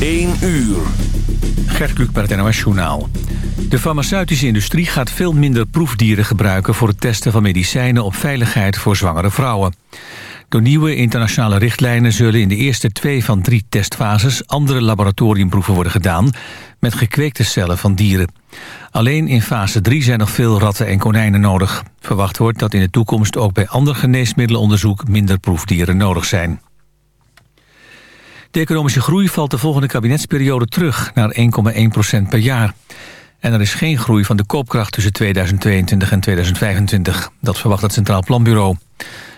1 uur. Gert Kluk bij het Journaal. De farmaceutische industrie gaat veel minder proefdieren gebruiken... voor het testen van medicijnen op veiligheid voor zwangere vrouwen. Door nieuwe internationale richtlijnen zullen in de eerste twee van drie testfases... andere laboratoriumproeven worden gedaan met gekweekte cellen van dieren. Alleen in fase 3 zijn nog veel ratten en konijnen nodig. Verwacht wordt dat in de toekomst ook bij ander geneesmiddelenonderzoek... minder proefdieren nodig zijn. De economische groei valt de volgende kabinetsperiode terug naar 1,1% per jaar. En er is geen groei van de koopkracht tussen 2022 en 2025. Dat verwacht het Centraal Planbureau.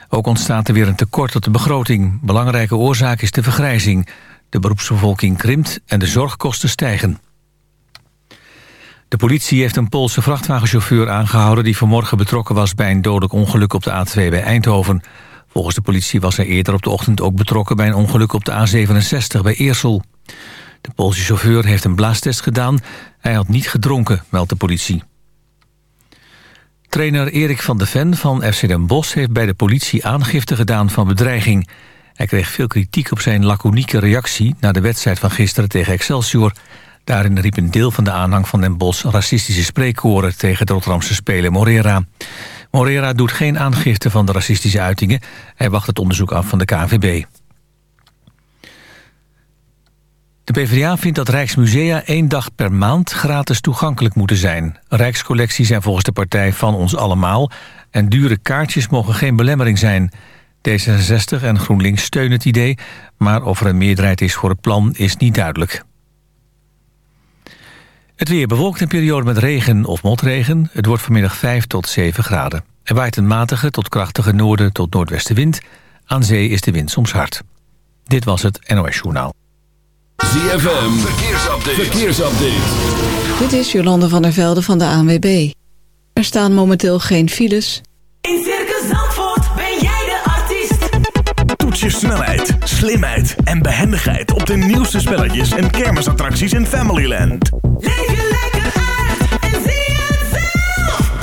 Ook ontstaat er weer een tekort op de begroting. Belangrijke oorzaak is de vergrijzing. De beroepsbevolking krimpt en de zorgkosten stijgen. De politie heeft een Poolse vrachtwagenchauffeur aangehouden... die vanmorgen betrokken was bij een dodelijk ongeluk op de A2 bij Eindhoven. Volgens de politie was hij eerder op de ochtend ook betrokken... bij een ongeluk op de A67 bij Eersel. De Poolse chauffeur heeft een blaastest gedaan. Hij had niet gedronken, meldt de politie. Trainer Erik van de Ven van FC Den Bosch... heeft bij de politie aangifte gedaan van bedreiging. Hij kreeg veel kritiek op zijn laconieke reactie... na de wedstrijd van gisteren tegen Excelsior... Daarin riep een deel van de aanhang van Den Bosch racistische spreekkoren tegen de Rotterdamse speler Morera. Morera doet geen aangifte van de racistische uitingen. Hij wacht het onderzoek af van de KNVB. De PvdA vindt dat Rijksmusea één dag per maand gratis toegankelijk moeten zijn. Rijkscollecties zijn volgens de partij van ons allemaal... en dure kaartjes mogen geen belemmering zijn. D66 en GroenLinks steunen het idee... maar of er een meerderheid is voor het plan is niet duidelijk. Het weer bewolkt een periode met regen of motregen. Het wordt vanmiddag 5 tot 7 graden. Er waait een matige tot krachtige noorden tot noordwestenwind. Aan zee is de wind soms hard. Dit was het NOS Journaal. ZFM, verkeersupdate. verkeersupdate. Dit is Jolande van der Velde van de ANWB. Er staan momenteel geen files. In Circus Zandvoort ben jij de artiest. Toets je snelheid, slimheid en behendigheid... op de nieuwste spelletjes en kermisattracties in Familyland.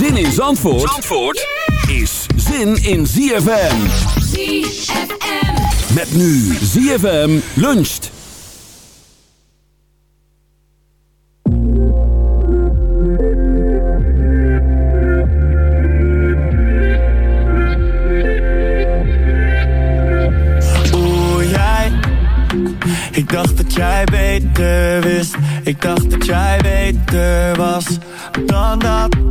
Zin in Zandvoort, Zandvoort is zin in ZFM. ZFM. Met nu ZFM luncht. Oeh, jij. Ik dacht dat jij beter wist. Ik dacht dat jij beter was dan dat.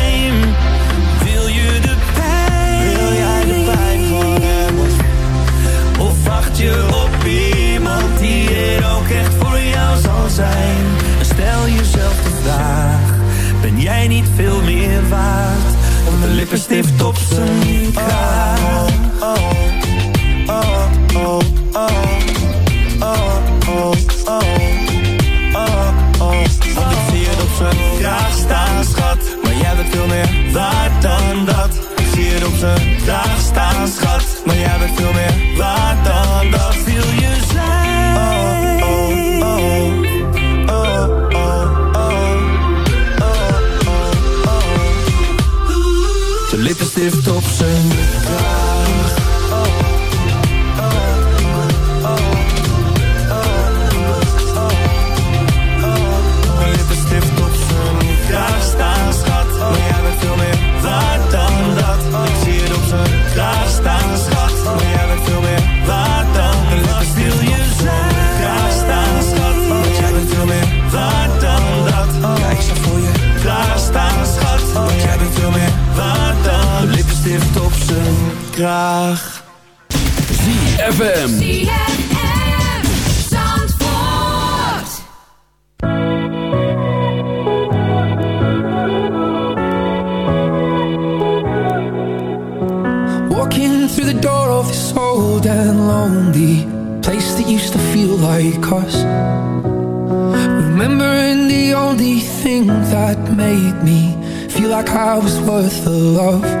En stel jezelf de vraag, ben jij niet veel meer waard? Dan de lippenstift op zijn kraag. oh, oh, zijn kraag FM. ZFM Zandvoort. Walking through the door of this old and lonely place that used to feel like us. Remembering the only thing that made me feel like I was worth the love.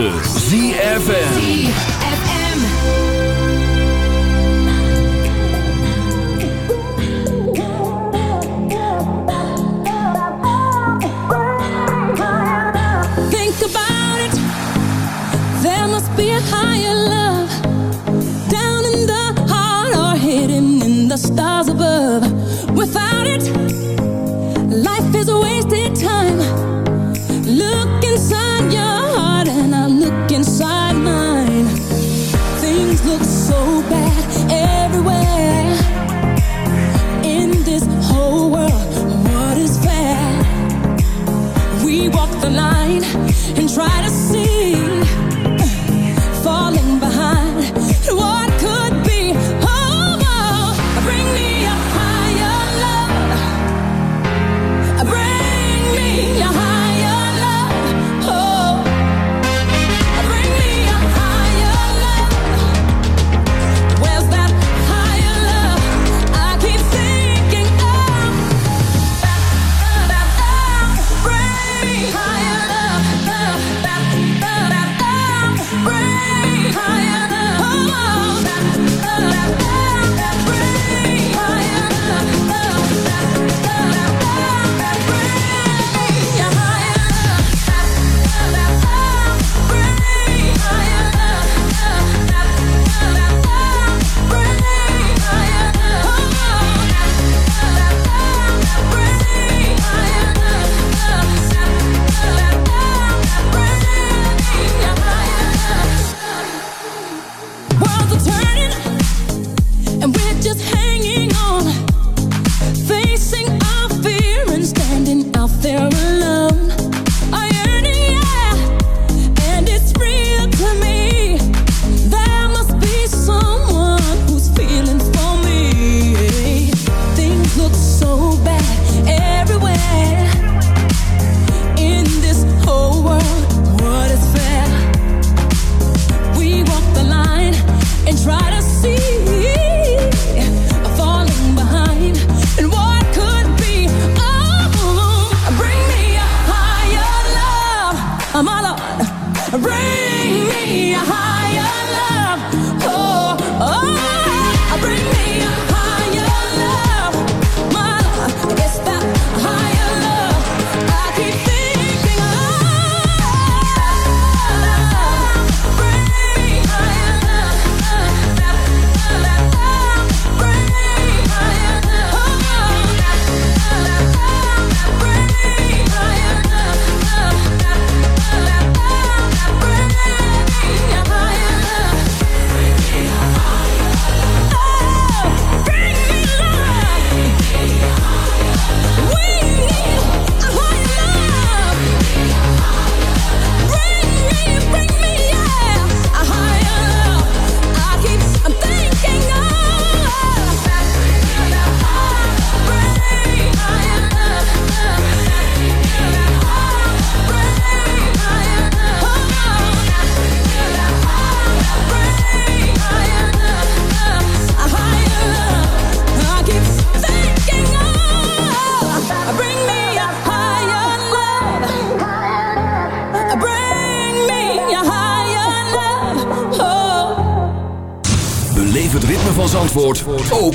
106.9 ZFM.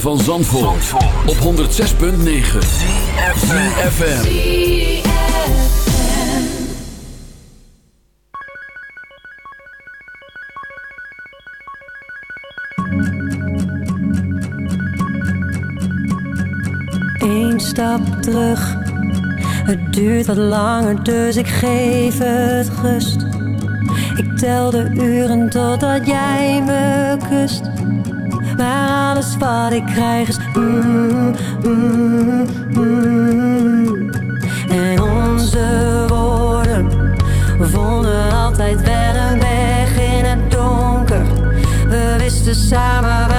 van Zandvoort, op 106.9 CFFM Eén stap terug. Het duurt wat langer dus ik geef het rust. Ik tel de uren totdat jij me kust wat ik krijg is mm, mm, mm. En onze woorden vonden altijd wel een weg in het donker. We wisten samen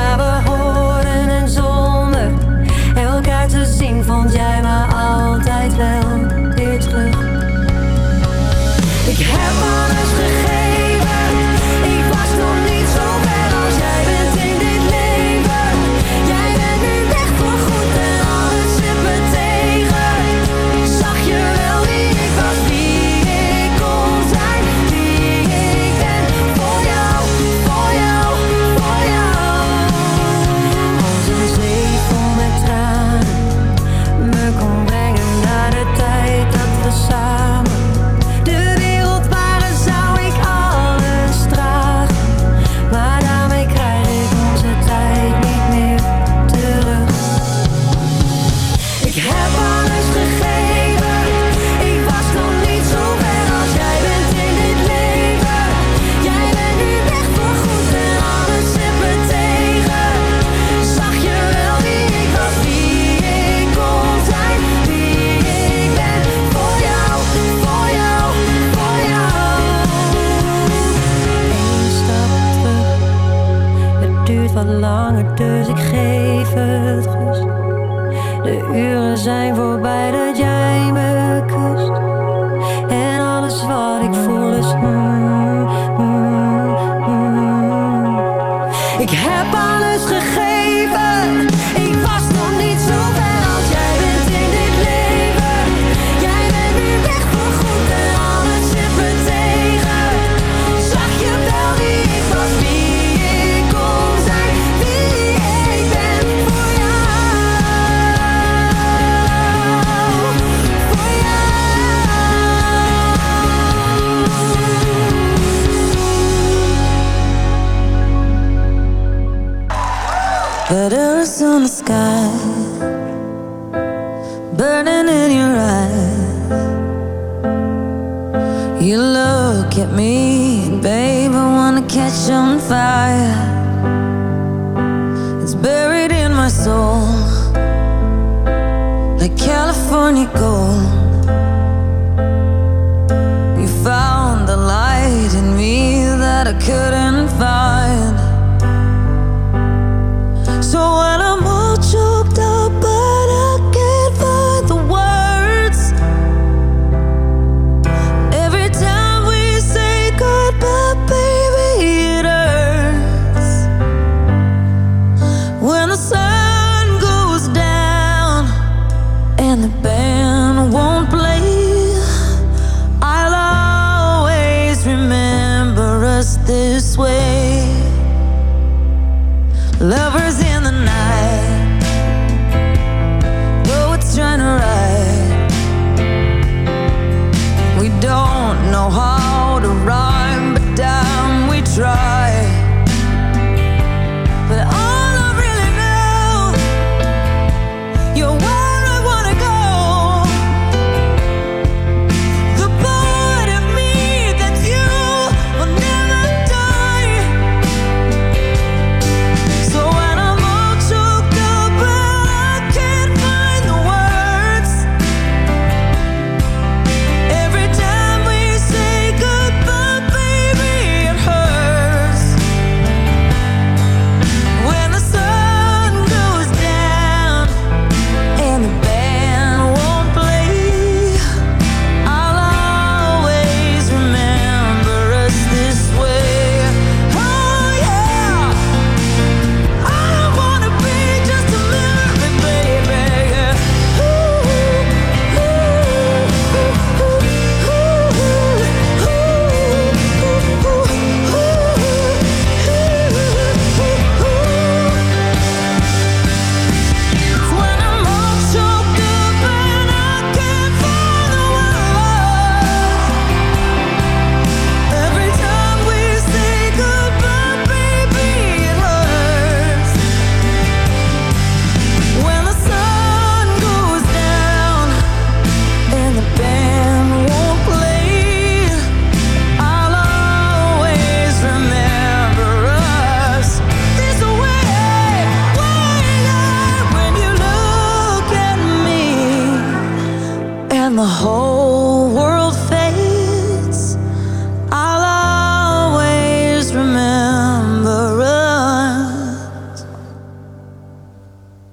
De uren zijn voorbij, dat jij. on the sky.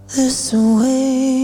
this way.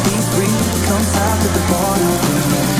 Sometimes at the bottom.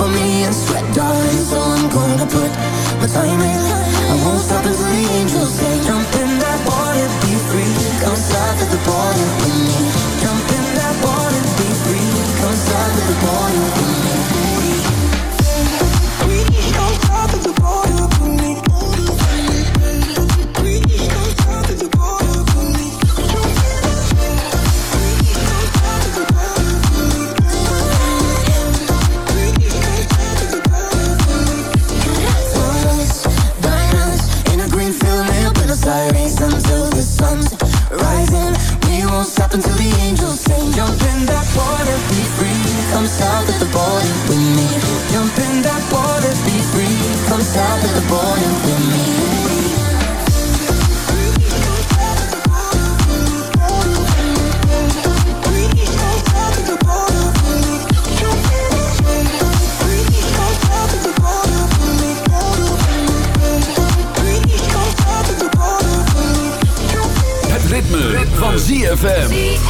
for me and sweat, darling So I'm gonna put my time in. I won't stop until the angels say Jump in that water, be free. Come south at the border Het ritme. van ZFM.